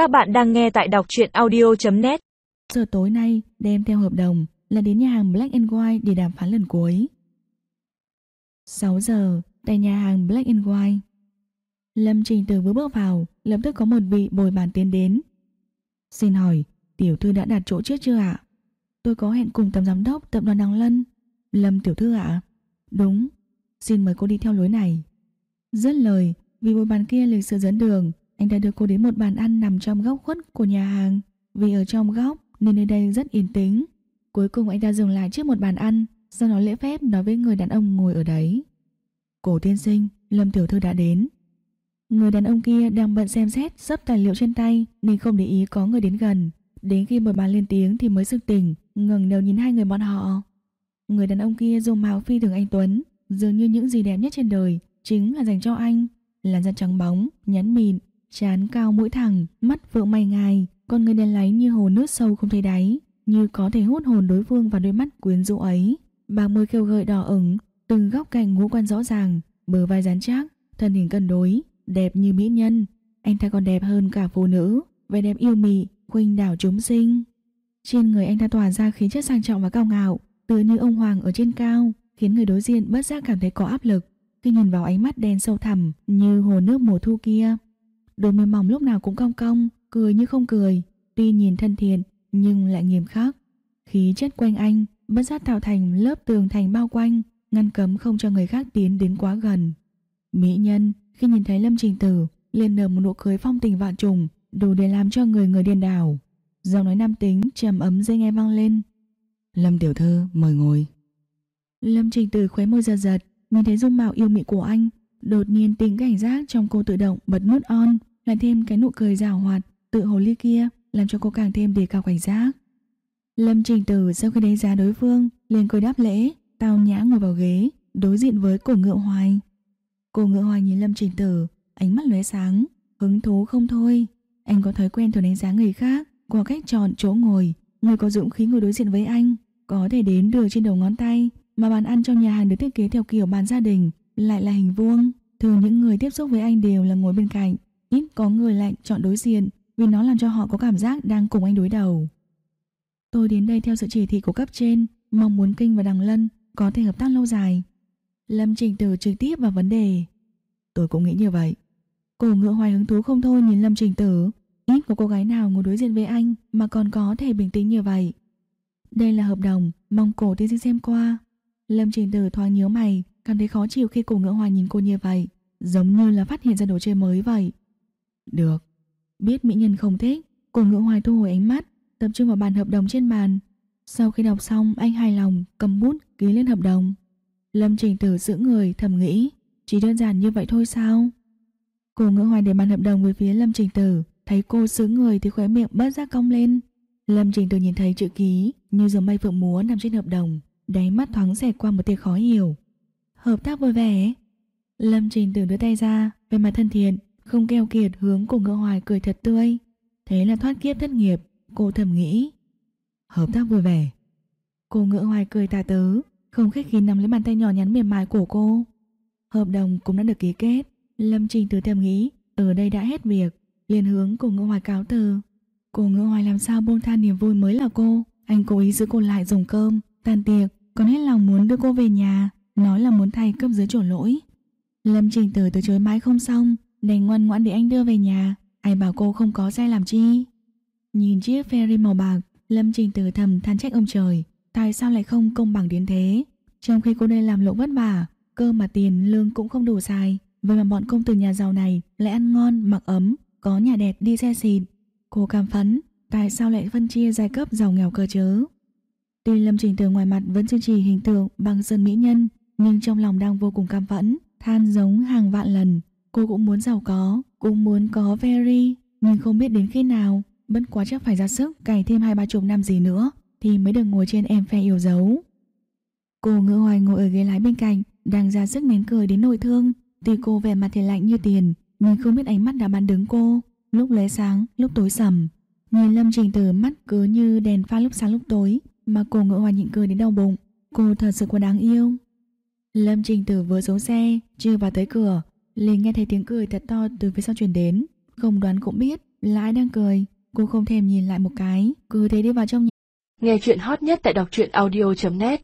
Các bạn đang nghe tại đọc truyện audio.net Giờ tối nay đem theo hợp đồng là đến nhà hàng Black and White để đàm phán lần cuối. 6 giờ, tại nhà hàng Black and White. Lâm Trình từ vừa bước vào, lập tức có một vị bồi bàn tiến đến. Xin hỏi, tiểu thư đã đặt chỗ trước chưa ạ? Tôi có hẹn cùng tổng giám đốc tập đoàn Đăng Lân. Lâm tiểu thư ạ? Đúng, xin mời cô đi theo lối này. Rất lời, vì bồi bàn kia lịch sự dẫn đường, anh đã đưa cô đến một bàn ăn nằm trong góc khuất của nhà hàng. Vì ở trong góc nên nơi đây rất yên tĩnh. Cuối cùng anh ta dừng lại trước một bàn ăn, sau đó lễ phép nói với người đàn ông ngồi ở đấy. Cổ tiên sinh, Lâm Tiểu Thư đã đến. Người đàn ông kia đang bận xem xét sắp tài liệu trên tay nên không để ý có người đến gần. Đến khi một bàn lên tiếng thì mới sực tỉnh, ngẩng đầu nhìn hai người bọn họ. Người đàn ông kia dùng màu phi thường anh Tuấn, dường như những gì đẹp nhất trên đời chính là dành cho anh. Làn da trắng bóng, nhắn mịn, Chán cao mũi thẳng, mắt vượng mày ngài, con người đen láy như hồ nước sâu không thấy đáy, như có thể hút hồn đối phương vào đôi mắt quyến rũ ấy. Bà mươi kêu gợi đỏ ửng, từng góc cạnh ngũ quan rõ ràng, bờ vai rắn chắc, thân hình cân đối, đẹp như mỹ nhân. Anh ta còn đẹp hơn cả phụ nữ, vẻ đẹp yêu mị, khuynh đảo chúng sinh. Trên người anh ta tỏa ra khí chất sang trọng và cao ngạo, tựa như ông hoàng ở trên cao, khiến người đối diện bất giác cảm thấy có áp lực khi nhìn vào ánh mắt đen sâu thẳm như hồ nước mùa thu kia. Đôi môi mỏng lúc nào cũng cong cong, cười như không cười, tuy nhìn thân thiện nhưng lại nghiêm khắc. Khí chất quanh anh bất giác tạo thành lớp tường thành bao quanh, ngăn cấm không cho người khác tiến đến quá gần. Mỹ nhân khi nhìn thấy Lâm Trình Tử liền nở một nụ cười phong tình vạn trùng, đủ để làm cho người người điên đảo. Giọng nói nam tính trầm ấm dây nghe vang lên. Lâm tiểu thư mời ngồi. Lâm Trình Tử khóe môi giật giật, nhìn thấy dung mạo yêu mị của anh, đột nhiên tính cảnh giác trong cô tự động bật nút on, lại thêm cái nụ cười rào hoạt, tự hồ ly kia làm cho cô càng thêm đề cao cảnh giác. Lâm Trình Tử sau khi đánh giá đối phương, liền cười đáp lễ, tao nhã ngồi vào ghế, đối diện với cổ ngựa hoài. Cổ ngựa hoài nhìn Lâm Trình Tử, ánh mắt lóe sáng, hứng thú không thôi. Anh có thói quen thường đánh giá người khác qua cách chọn chỗ ngồi, người có dũng khí ngồi đối diện với anh, có thể đến được trên đầu ngón tay, mà bàn ăn trong nhà hàng được thiết kế theo kiểu bàn gia đình, lại là hình vuông. Thường những người tiếp xúc với anh đều là ngồi bên cạnh, ít có người lạnh chọn đối diện vì nó làm cho họ có cảm giác đang cùng anh đối đầu. Tôi đến đây theo sự chỉ thị của cấp trên, mong muốn Kinh và Đằng Lân có thể hợp tác lâu dài. Lâm Trình Tử trực tiếp vào vấn đề. Tôi cũng nghĩ như vậy. Cổ ngựa hoài hứng thú không thôi nhìn Lâm Trình Tử. Ít có cô gái nào ngồi đối diện với anh mà còn có thể bình tĩnh như vậy. Đây là hợp đồng, mong cổ tiên sinh xem qua. Lâm Trình Tử thoáng nhớ mày, cảm thấy khó chịu khi cổ ngựa hoài nhìn cô như vậy. Giống như là phát hiện ra đồ chơi mới vậy. Được. Biết mỹ nhân không thích, cổ ngựa hoài thu hồi ánh mắt, tập trung vào bàn hợp đồng trên bàn. Sau khi đọc xong, anh hài lòng, cầm bút, ký lên hợp đồng. Lâm Trình Tử giữ người, thầm nghĩ, chỉ đơn giản như vậy thôi sao? Cổ ngựa hoài để bàn hợp đồng về phía Lâm Trình Tử, thấy cô giữ người thì khóe miệng bớt ra cong lên. Lâm Trình Tử nhìn thấy chữ ký như dòng mây phượng múa nằm trên hợp đồng, đáy mắt thoáng xẹt qua một tia khó hiểu. Hợp tác vui vẻ. Lâm Trình Tử đưa tay ra, về mặt thân thiện, không keo kiệt hướng của ngựa hoài cười thật tươi. Thế là thoát kiếp thất nghiệp, cô thầm nghĩ. Hợp tác vui vẻ. Cô ngựa hoài cười tà tứ, không khách khí nắm lấy bàn tay nhỏ nhắn mềm mại của cô. Hợp đồng cũng đã được ký kết. Lâm Trình từ thầm nghĩ, ở đây đã hết việc, liền hướng của ngựa hoài cáo từ. Cô ngựa hoài làm sao buông tha niềm vui mới là cô. Anh cố ý giữ cô lại dùng cơm, tan tiệc, còn hết lòng muốn đưa cô về nhà, nói là muốn thay cấp dưới chỗ lỗi. Lâm Trình Tử từ chối mãi không xong, Đành ngoan ngoãn để anh đưa về nhà. Ai bảo cô không có xe làm chi? Nhìn chiếc ferry màu bạc Lâm Trình từ thầm than trách ông trời. Tại sao lại không công bằng đến thế? Trong khi cô đây làm lộn vất vả Cơ mà tiền lương cũng không đủ xài. Vậy mà bọn công tử nhà giàu này Lại ăn ngon, mặc ấm, có nhà đẹp đi xe xịn. Cô cảm phấn Tại sao lại phân chia giai cấp giàu nghèo cơ chứ? Tuy Lâm Trình từ ngoài mặt vẫn duy trì hình tượng bằng sơn mỹ nhân Nhưng trong lòng đang vô cùng cam phẫn Than giống hàng vạn lần. Cô cũng muốn giàu có, cũng muốn có Very, nhưng không biết đến khi nào. Bất quá chắc phải ra sức cày thêm hai ba chục năm gì nữa thì mới được ngồi trên em phe yêu dấu. Cô ngựa hoài ngồi ở ghế lái bên cạnh, đang ra sức nén cười đến nội thương. Tuy cô vẻ mặt thì lạnh như tiền, nhưng không biết ánh mắt đã bắn đứng cô. Lúc lóe sáng, lúc tối sầm. Nhìn Lâm Trình từ mắt cứ như đèn pha lúc sáng lúc tối, mà cô ngựa hoài nhịn cười đến đau bụng. Cô thật sự quá đáng yêu. Lâm Trình Tử vừa xuống xe, chưa vào tới cửa, Linh nghe thấy tiếng cười thật to từ phía sau truyền đến, không đoán cũng biết là ai đang cười, cô không thèm nhìn lại một cái, cứ thế đi vào trong nhà. Nghe chuyện hot nhất tại đọc truyện audio.net